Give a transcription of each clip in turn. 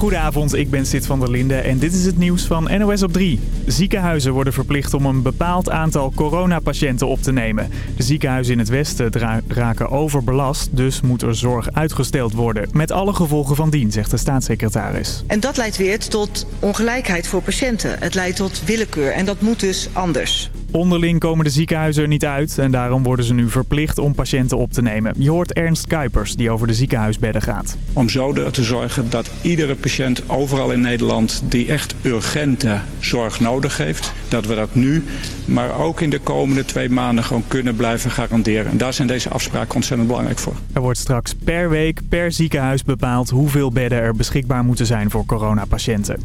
Goedenavond, ik ben Sid van der Linde en dit is het nieuws van NOS op 3. Ziekenhuizen worden verplicht om een bepaald aantal coronapatiënten op te nemen. De ziekenhuizen in het westen raken overbelast, dus moet er zorg uitgesteld worden. Met alle gevolgen van dien, zegt de staatssecretaris. En dat leidt weer tot ongelijkheid voor patiënten. Het leidt tot willekeur en dat moet dus anders. Onderling komen de ziekenhuizen er niet uit en daarom worden ze nu verplicht om patiënten op te nemen. Je hoort Ernst Kuipers die over de ziekenhuisbedden gaat. Om zo te zorgen dat iedere patiënt overal in Nederland die echt urgente zorg nodig heeft, dat we dat nu, maar ook in de komende twee maanden gewoon kunnen blijven garanderen. En daar zijn deze afspraken ontzettend belangrijk voor. Er wordt straks per week, per ziekenhuis bepaald hoeveel bedden er beschikbaar moeten zijn voor coronapatiënten.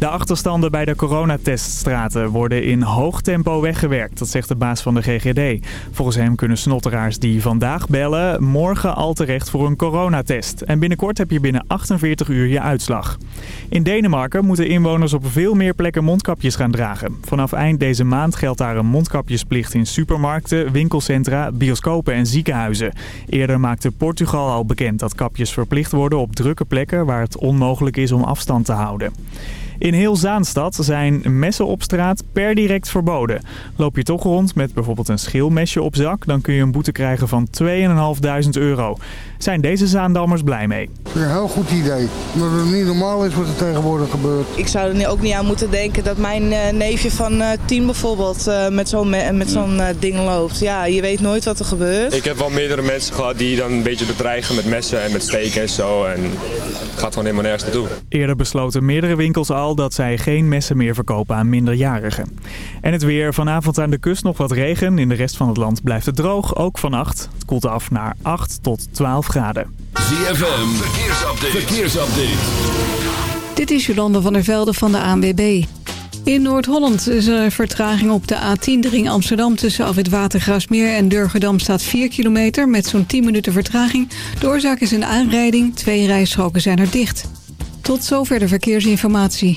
De achterstanden bij de coronateststraten worden in hoog tempo weggewerkt, dat zegt de baas van de GGD. Volgens hem kunnen snotteraars die vandaag bellen morgen al terecht voor een coronatest. En binnenkort heb je binnen 48 uur je uitslag. In Denemarken moeten inwoners op veel meer plekken mondkapjes gaan dragen. Vanaf eind deze maand geldt daar een mondkapjesplicht in supermarkten, winkelcentra, bioscopen en ziekenhuizen. Eerder maakte Portugal al bekend dat kapjes verplicht worden op drukke plekken waar het onmogelijk is om afstand te houden. In heel Zaanstad zijn messen op straat per direct verboden. Loop je toch rond met bijvoorbeeld een schilmesje op zak... dan kun je een boete krijgen van 2.500 euro. Zijn deze Zaandammers blij mee? Een heel goed idee. Omdat het niet normaal is wat er tegenwoordig gebeurt. Ik zou er ook niet aan moeten denken dat mijn eh, neefje van uh, tien bijvoorbeeld met zo'n met zo'n ding loopt. Ja, je weet nooit wat er gebeurt. Ik heb wel meerdere mensen gehad die dan een beetje bedreigen met messen en met steken en zo. En het gaat gewoon helemaal nergens naartoe. Eerder besloten meerdere winkels al dat zij geen messen meer verkopen aan minderjarigen. En het weer. Vanavond aan de kust nog wat regen. In de rest van het land blijft het droog, ook vannacht. Het koelt af naar 8 tot 12 graden. ZFM, verkeersupdate. verkeersupdate. Dit is Jolande van der Velde van de ANWB. In Noord-Holland is er vertraging op de A10 ring Amsterdam... tussen Afwit Watergraafsmeer en Durgedam staat 4 kilometer... met zo'n 10 minuten vertraging. De oorzaak is een aanrijding. Twee rijstroken zijn er dicht. Tot zover de verkeersinformatie.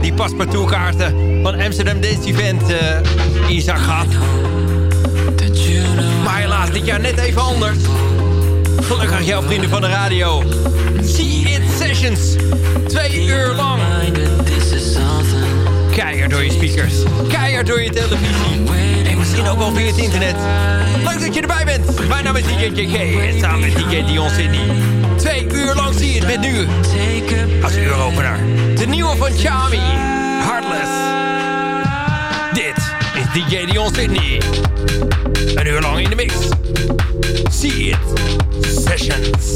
Die paspartourkaarten van Amsterdam Dance Event uh, in zak gehad. Maar helaas, dit jaar net even anders. Gelukkig jouw vrienden van de radio. See It Sessions. Twee uur lang. Keihard door je speakers. Keihard door je televisie. En misschien ook wel via het internet. Leuk dat je erbij bent. Mijn naam is DJ JK. En samen met DJ Dion Sydney. Twee uur lang zie je het met nu. Als uuropener. De nieuwe van Chami. Heartless. Dit is DJ Dion Sydney. Een uur lang in de mix. See it. Sessions.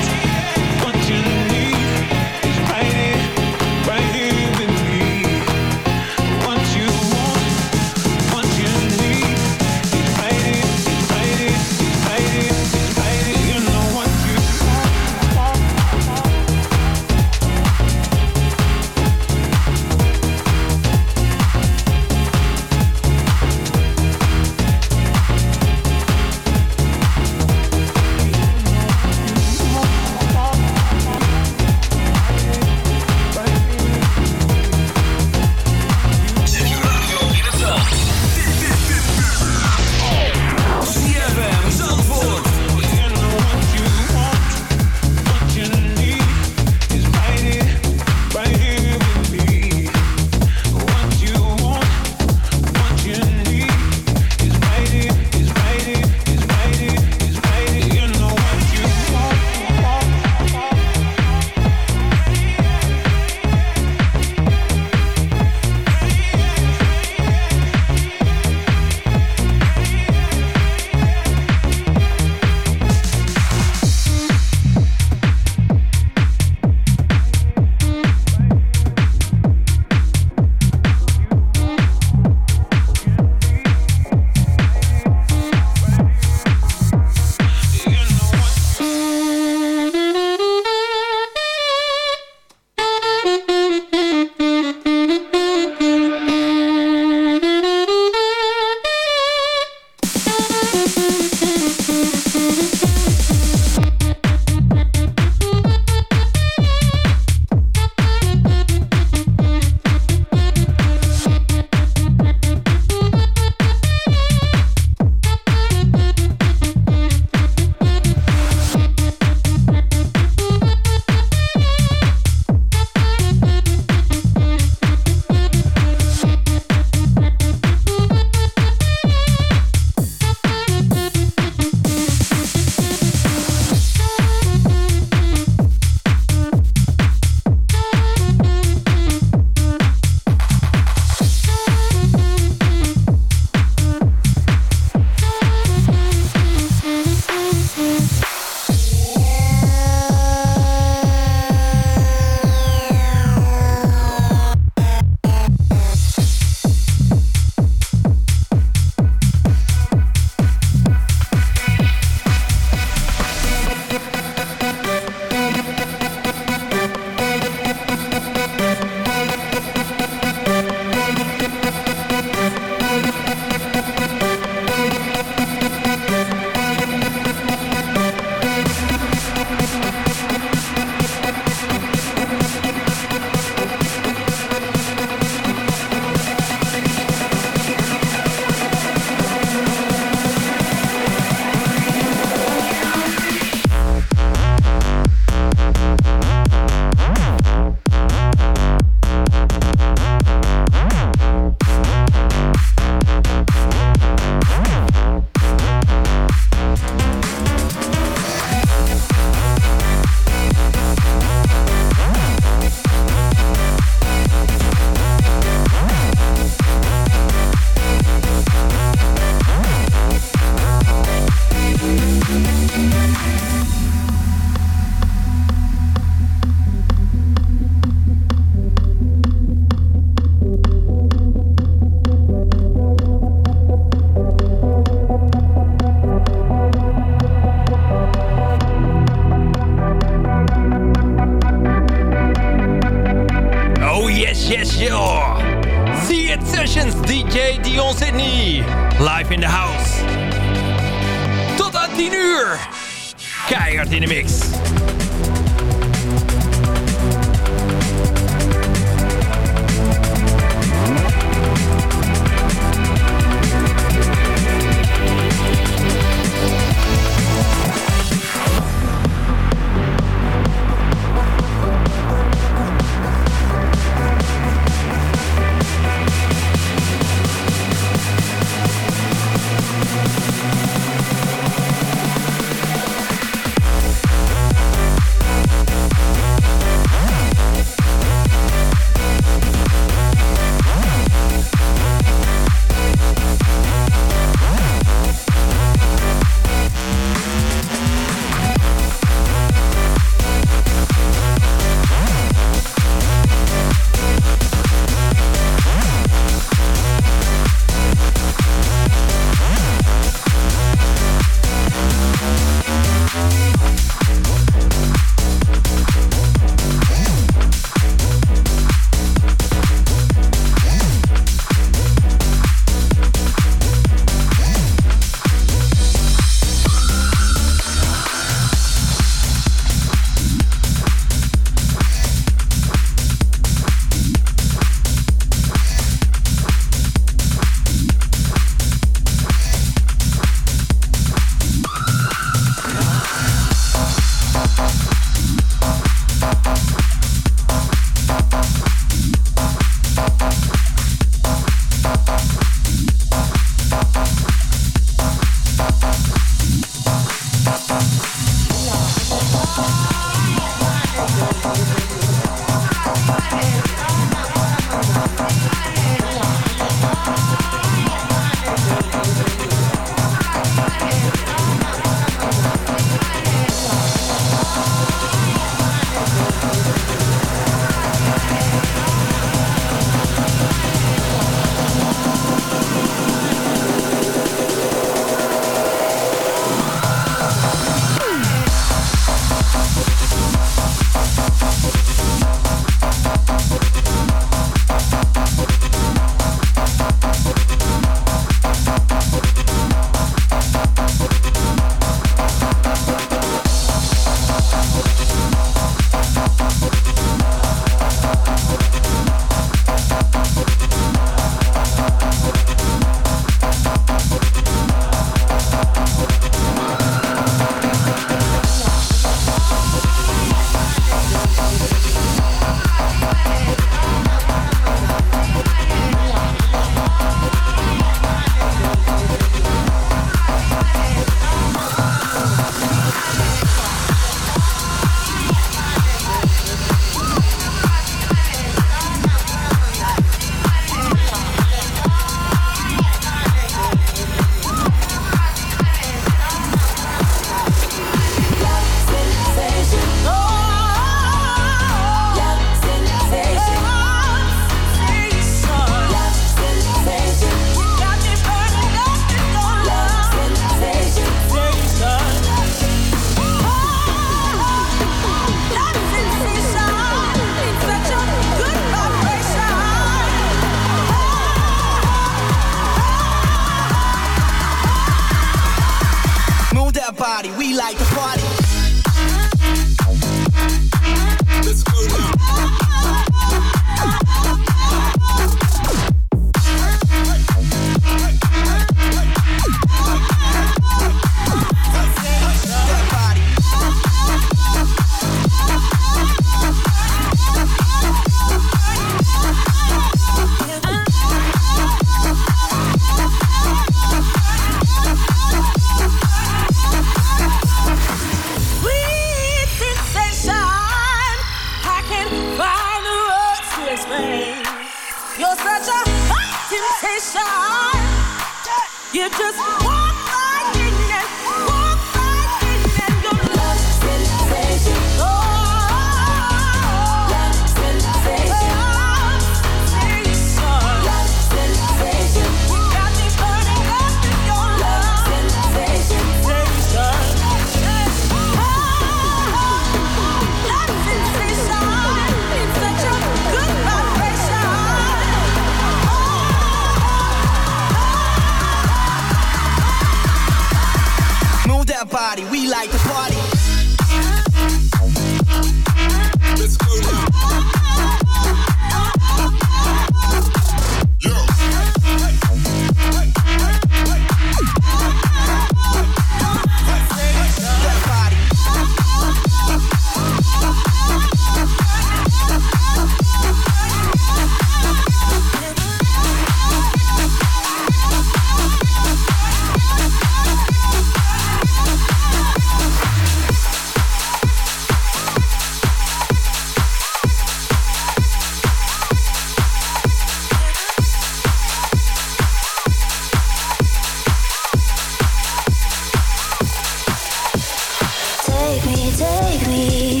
Take me, take me.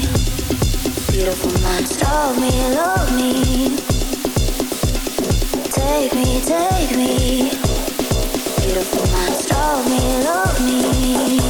Beautiful minds, love me, love me. Take me, take me. Beautiful minds, love me, love me.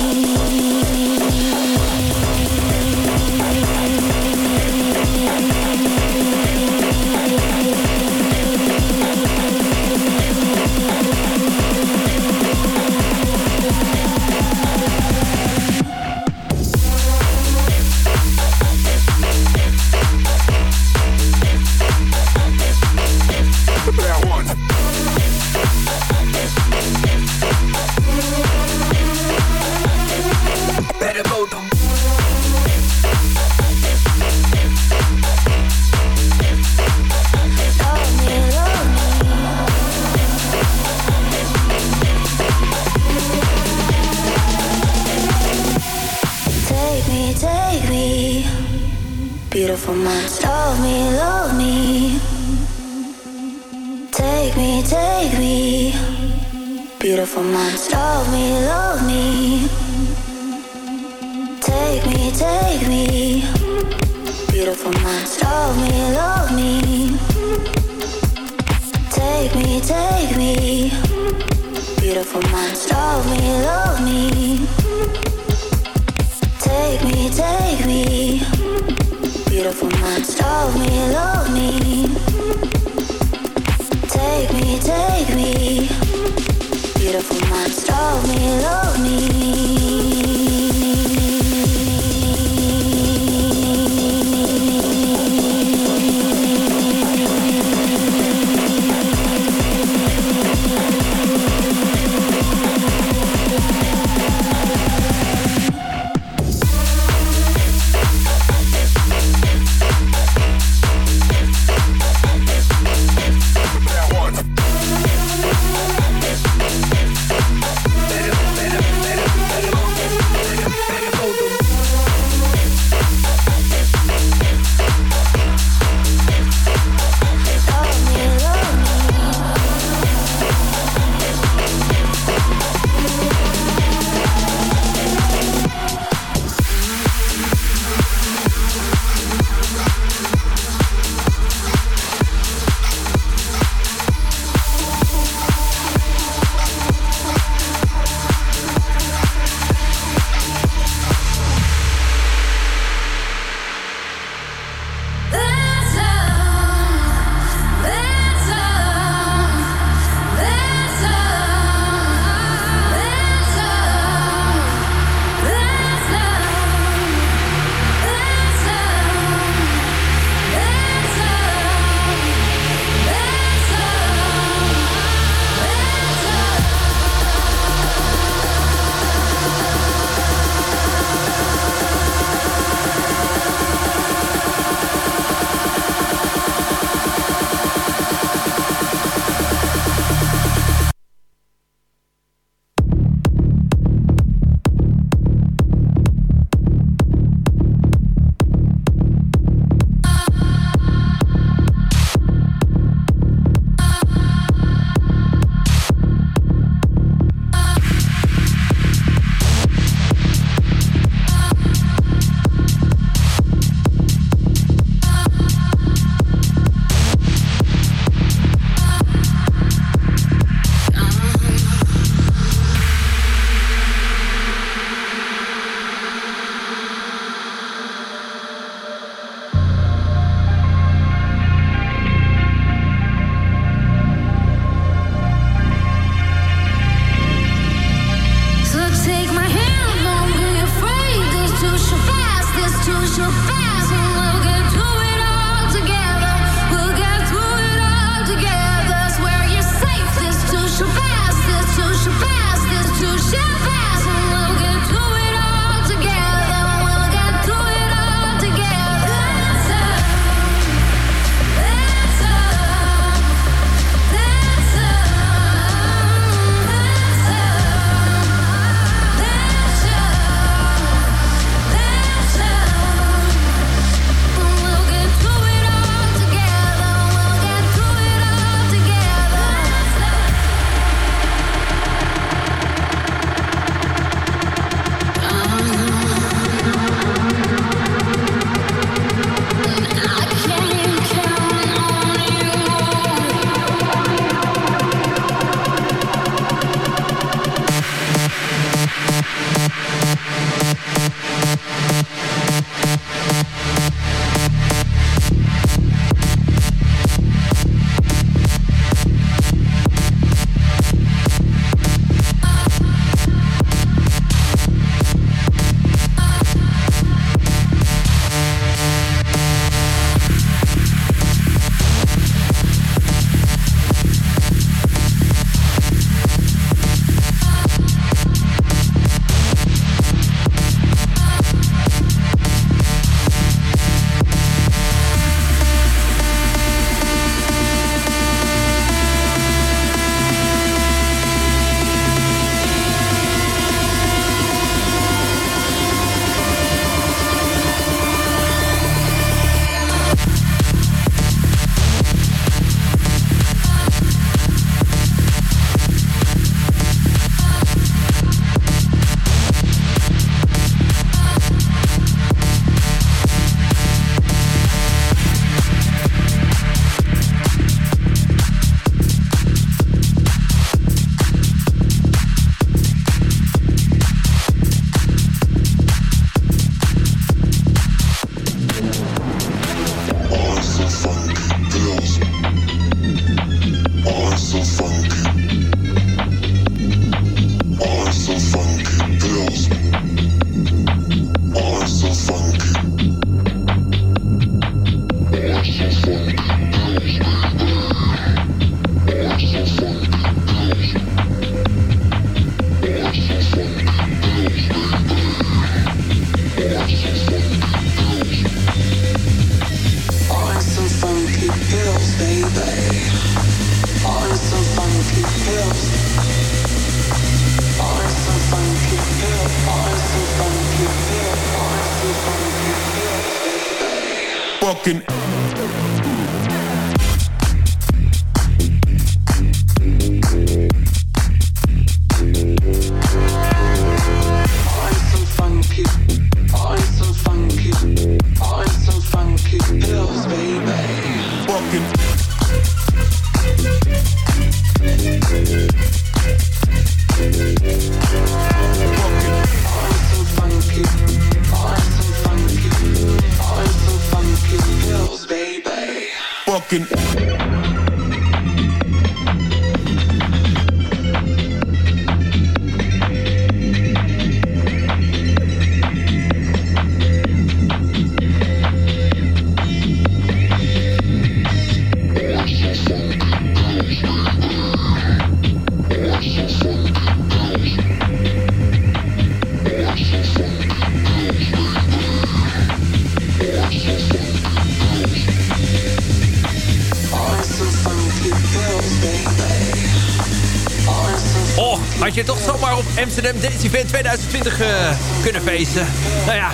Feesten? Nou ja,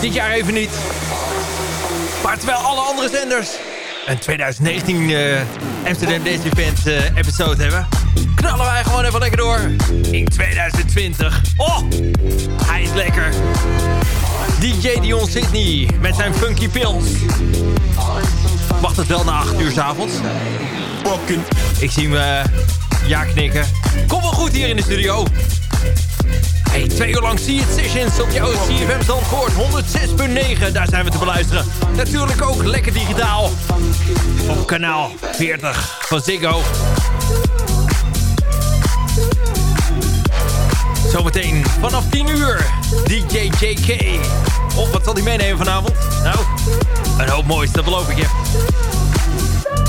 dit jaar even niet. Maar terwijl alle andere zenders een 2019 eh, Amsterdam Dance Event eh, episode hebben... knallen wij gewoon even lekker door in 2020. Oh, hij is lekker. DJ Dion Sydney met zijn Funky Pills. Wacht het wel na 8 uur 's avonds? Ik zie hem eh, ja knikken. Kom wel goed hier in de studio. Twee uur lang See It Sessions op jouw CFM Zandvoort 106.9. Daar zijn we te beluisteren. Natuurlijk ook lekker digitaal. Op kanaal 40 van Ziggo. Zometeen vanaf 10 uur DJ JK. Oh, wat zal hij meenemen vanavond? Nou, een hoop moois, dat beloof ik je.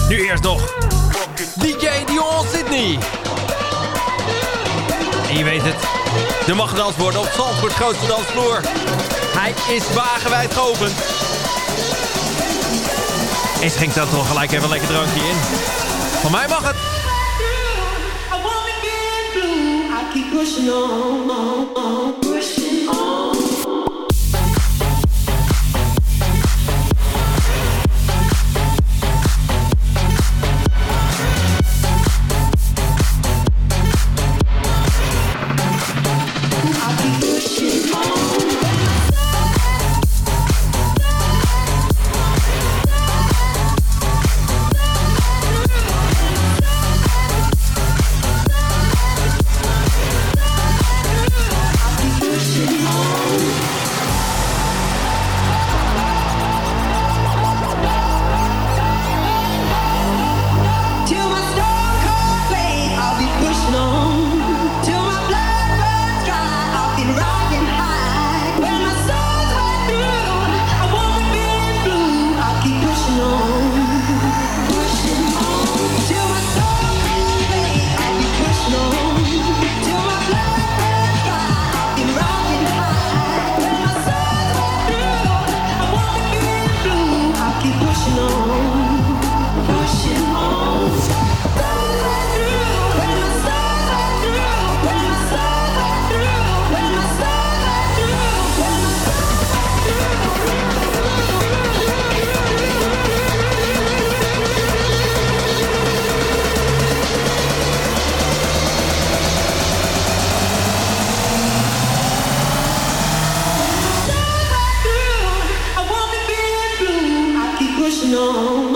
Nu eerst nog er mag gedanst worden op Zandvoort grootste dansvloer. Hij is wagenwijd geopend. En schenkt dan toch gelijk even een lekker drankje in. Van mij mag het. keep pushing on, on, pushing. Oh.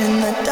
In the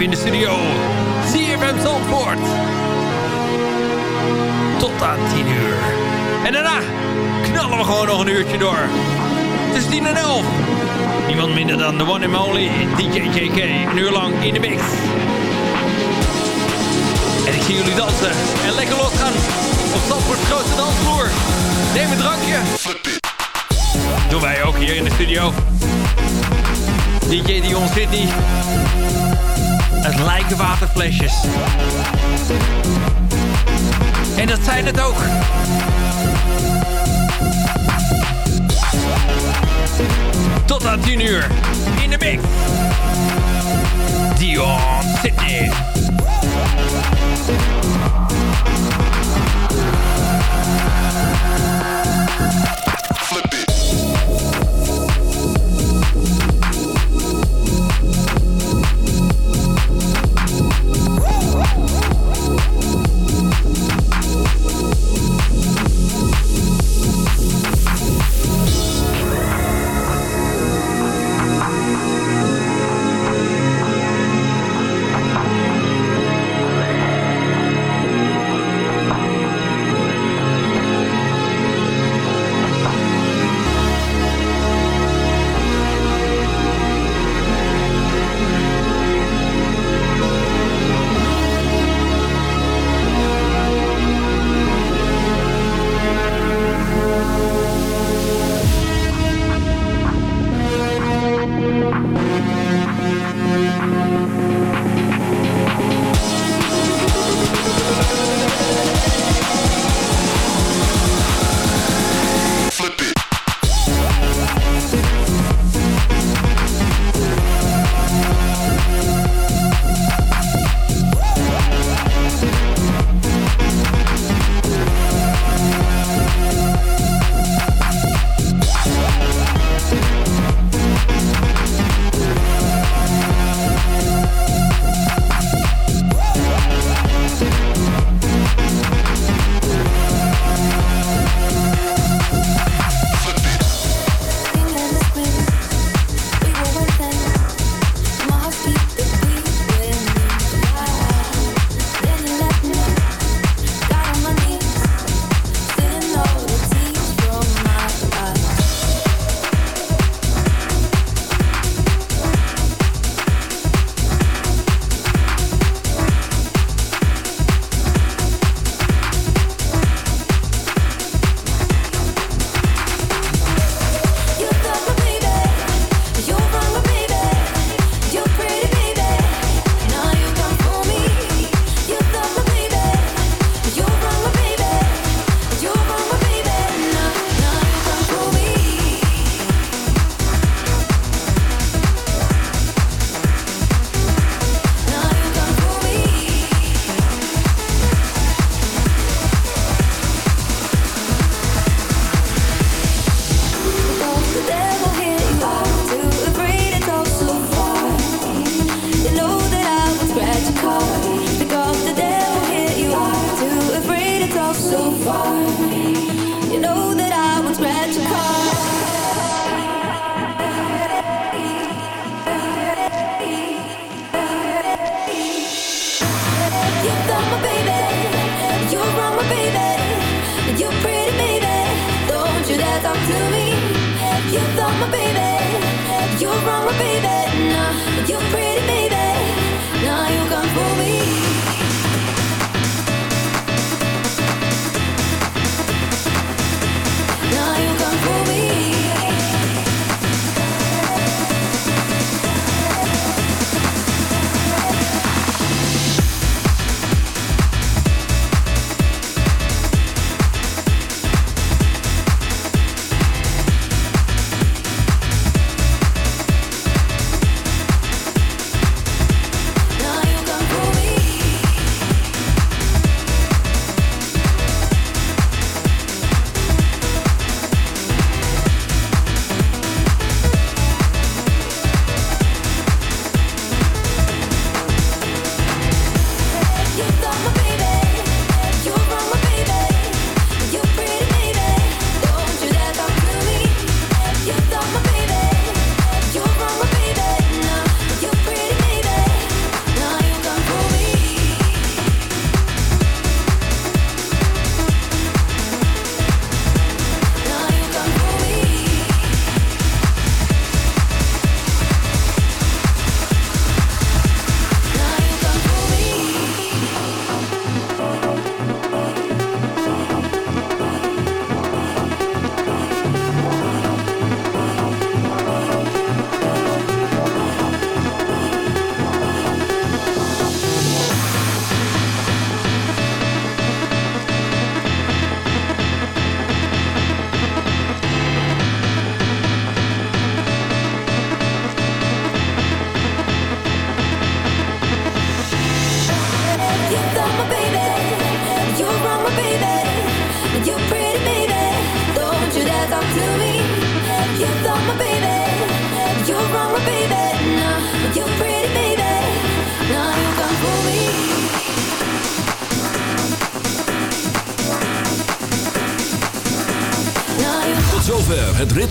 binnen